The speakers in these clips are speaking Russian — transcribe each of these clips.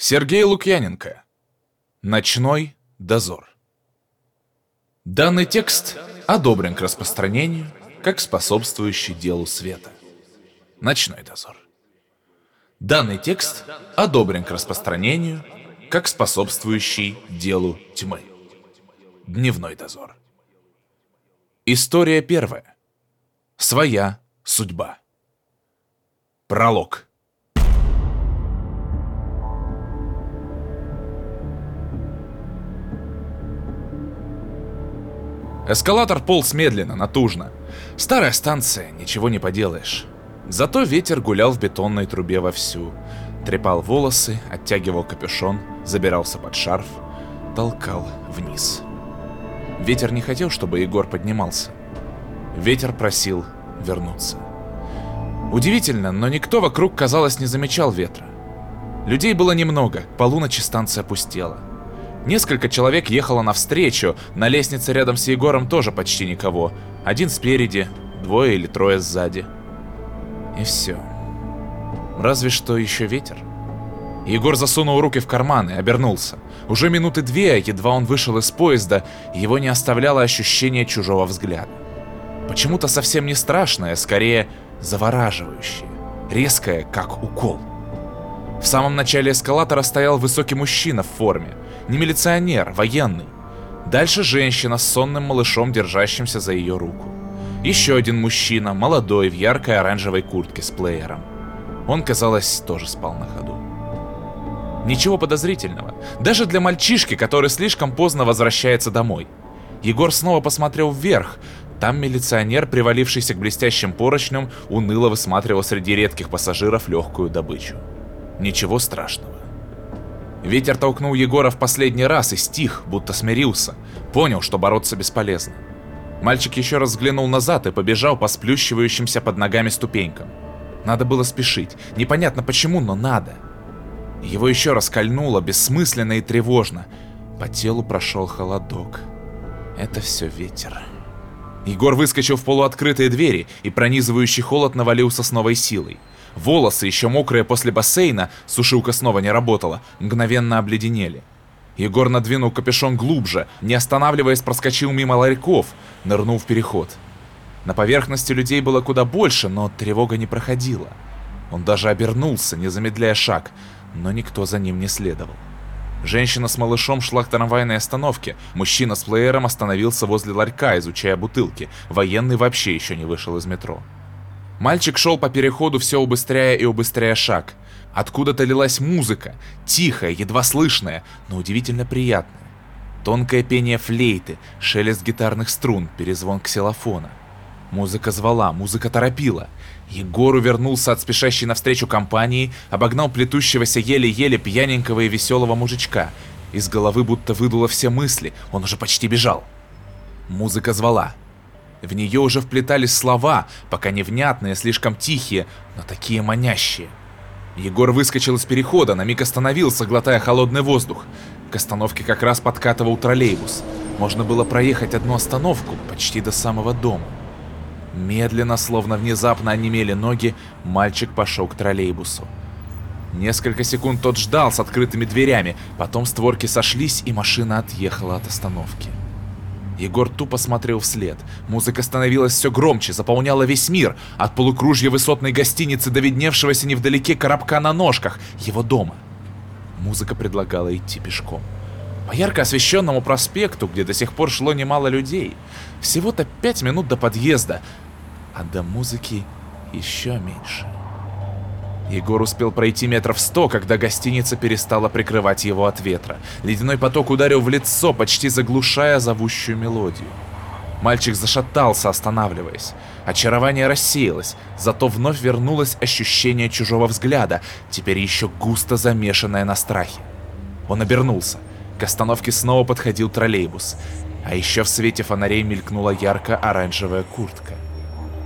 Сергей Лукьяненко. Ночной дозор. Данный текст одобрен к распространению как способствующий делу света. Ночной дозор. Данный текст одобрен к распространению как способствующий делу тьмы. Дневной дозор. История первая. Своя судьба. Пролог. Эскалатор полз медленно, натужно. Старая станция, ничего не поделаешь. Зато ветер гулял в бетонной трубе вовсю. Трепал волосы, оттягивал капюшон, забирался под шарф, толкал вниз. Ветер не хотел, чтобы Егор поднимался. Ветер просил вернуться. Удивительно, но никто вокруг, казалось, не замечал ветра. Людей было немного, к полуночи станция пустела. Несколько человек ехало навстречу, на лестнице рядом с Егором тоже почти никого. Один спереди, двое или трое сзади. И все. Разве что еще ветер. Егор засунул руки в карманы, обернулся. Уже минуты две, едва он вышел из поезда, его не оставляло ощущение чужого взгляда. Почему-то совсем не страшное, скорее завораживающее, резкое, как укол. В самом начале эскалатора стоял высокий мужчина в форме. Не милиционер, военный. Дальше женщина с сонным малышом, держащимся за ее руку. Еще один мужчина, молодой, в яркой оранжевой куртке с плеером. Он, казалось, тоже спал на ходу. Ничего подозрительного. Даже для мальчишки, который слишком поздно возвращается домой. Егор снова посмотрел вверх. Там милиционер, привалившийся к блестящим поручням, уныло высматривал среди редких пассажиров легкую добычу. Ничего страшного. Ветер толкнул Егора в последний раз и стих, будто смирился. Понял, что бороться бесполезно. Мальчик еще раз взглянул назад и побежал по сплющивающимся под ногами ступенькам. Надо было спешить. Непонятно почему, но надо. Его еще раз кольнуло, бессмысленно и тревожно. По телу прошел холодок. Это все ветер. Егор выскочил в полуоткрытые двери, и пронизывающий холод навалился с новой силой. Волосы, еще мокрые после бассейна, сушилка снова не работала, мгновенно обледенели. Егор надвинул капюшон глубже, не останавливаясь, проскочил мимо ларьков, нырнул в переход. На поверхности людей было куда больше, но тревога не проходила. Он даже обернулся, не замедляя шаг, но никто за ним не следовал. Женщина с малышом шла к трамвайной остановке, мужчина с плеером остановился возле ларька, изучая бутылки, военный вообще еще не вышел из метро. Мальчик шел по переходу все убыстряя и убыстряя шаг. Откуда-то лилась музыка, тихая, едва слышная, но удивительно приятная. Тонкое пение флейты, шелест гитарных струн, перезвон ксилофона. Музыка звала, музыка торопила. Егор увернулся от спешащей навстречу компании, обогнал плетущегося еле-еле пьяненького и веселого мужичка. Из головы будто выдуло все мысли, он уже почти бежал. Музыка звала. В нее уже вплетались слова, пока невнятные, слишком тихие, но такие манящие. Егор выскочил из перехода, на миг остановился, глотая холодный воздух. К остановке как раз подкатывал троллейбус. Можно было проехать одну остановку, почти до самого дома. Медленно, словно внезапно онемели ноги, мальчик пошел к троллейбусу. Несколько секунд тот ждал с открытыми дверями, потом створки сошлись, и машина отъехала от остановки. Егор тупо смотрел вслед. Музыка становилась все громче, заполняла весь мир, от полукружья высотной гостиницы до видневшегося невдалеке коробка на ножках, его дома. Музыка предлагала идти пешком. По ярко освещенному проспекту, где до сих пор шло немало людей. Всего-то пять минут до подъезда, а до музыки еще меньше. Егор успел пройти метров сто, когда гостиница перестала прикрывать его от ветра. Ледяной поток ударил в лицо, почти заглушая зовущую мелодию. Мальчик зашатался, останавливаясь. Очарование рассеялось, зато вновь вернулось ощущение чужого взгляда, теперь еще густо замешанное на страхе. Он обернулся. К остановке снова подходил троллейбус. А еще в свете фонарей мелькнула ярко-оранжевая куртка.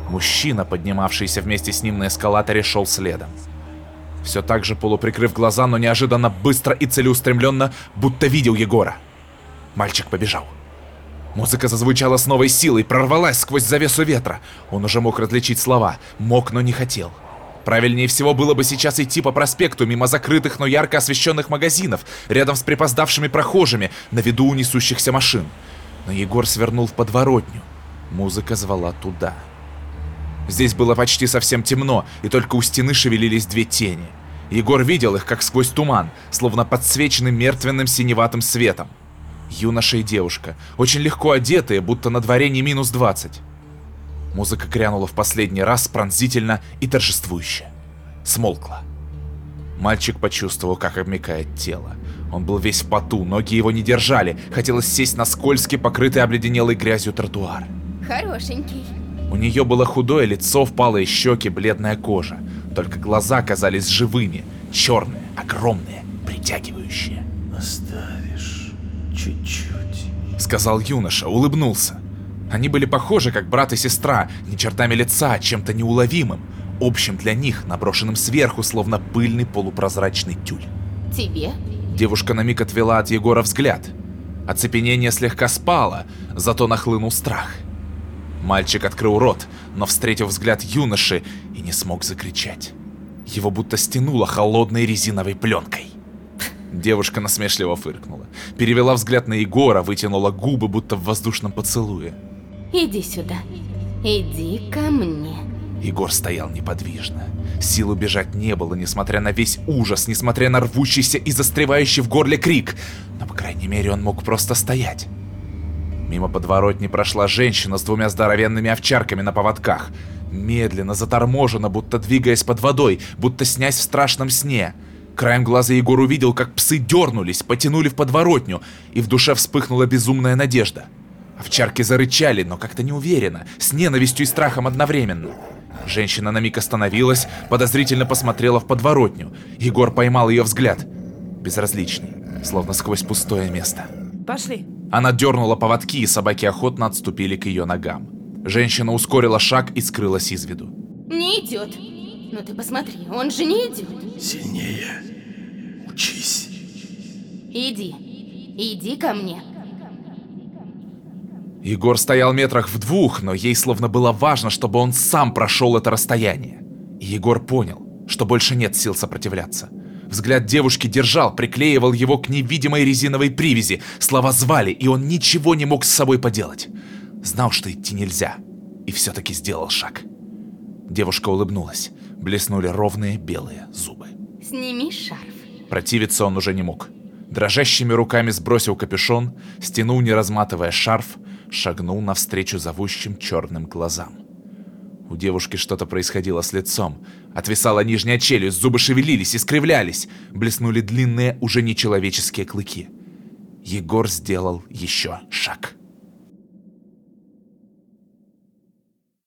Мужчина, поднимавшийся вместе с ним на эскалаторе, шел следом. Все так же полуприкрыв глаза, но неожиданно быстро и целеустремленно, будто видел Егора. Мальчик побежал. Музыка зазвучала с новой силой, прорвалась сквозь завесу ветра. Он уже мог различить слова, мог, но не хотел. Правильнее всего было бы сейчас идти по проспекту мимо закрытых, но ярко освещенных магазинов, рядом с припоздавшими прохожими, на виду у несущихся машин. Но Егор свернул в подворотню. Музыка звала туда. Здесь было почти совсем темно, и только у стены шевелились две тени. Егор видел их, как сквозь туман, словно подсвечены мертвенным синеватым светом. Юноша и девушка, очень легко одетые, будто на дворе не минус 20. Музыка грянула в последний раз пронзительно и торжествующе. Смолкла. Мальчик почувствовал, как обмякает тело. Он был весь в поту, ноги его не держали. Хотелось сесть на скользкий, покрытый обледенелой грязью тротуар. Хорошенький. У нее было худое лицо, впалые щеки, бледная кожа. Только глаза казались живыми, черные, огромные, притягивающие. Оставишь чуть-чуть. Сказал юноша, улыбнулся. Они были похожи, как брат и сестра, не чертами лица, а чем-то неуловимым, общим для них, наброшенным сверху, словно пыльный полупрозрачный тюль. Тебе? Девушка на миг отвела от Егора взгляд. Оцепенение слегка спало, зато нахлынул страх. Мальчик открыл рот, но встретил взгляд юноши и не смог закричать. Его будто стянуло холодной резиновой пленкой. Девушка насмешливо фыркнула, перевела взгляд на Егора, вытянула губы, будто в воздушном поцелуе. Иди сюда. Иди ко мне. Егор стоял неподвижно. Сил убежать не было, несмотря на весь ужас, несмотря на рвущийся и застревающий в горле крик. Но, по крайней мере, он мог просто стоять. Мимо подворотни прошла женщина с двумя здоровенными овчарками на поводках. Медленно, заторможенно, будто двигаясь под водой, будто снясь в страшном сне. Краем глаза Егор увидел, как псы дернулись, потянули в подворотню, и в душе вспыхнула безумная надежда. Овчарки зарычали, но как-то неуверенно, с ненавистью и страхом одновременно. Женщина на миг остановилась, подозрительно посмотрела в подворотню. Егор поймал ее взгляд. Безразличный, словно сквозь пустое место. Пошли. Она дернула поводки, и собаки охотно отступили к ее ногам. Женщина ускорила шаг и скрылась из виду. Не идет. Ну ты посмотри, он же не идет. Сильнее. Учись. Иди. Иди ко мне. Егор стоял метрах в двух, но ей словно было важно, чтобы он сам прошел это расстояние. И Егор понял, что больше нет сил сопротивляться. Взгляд девушки держал, приклеивал его к невидимой резиновой привязи. Слова звали, и он ничего не мог с собой поделать. Знал, что идти нельзя, и все-таки сделал шаг. Девушка улыбнулась. Блеснули ровные белые зубы. Сними шарф. Противиться он уже не мог. Дрожащими руками сбросил капюшон, стянул, не разматывая шарф, шагнул навстречу зовущим черным глазам. У девушки что-то происходило с лицом. Отвисала нижняя челюсть, зубы шевелились, искривлялись. Блеснули длинные, уже нечеловеческие клыки. Егор сделал еще шаг.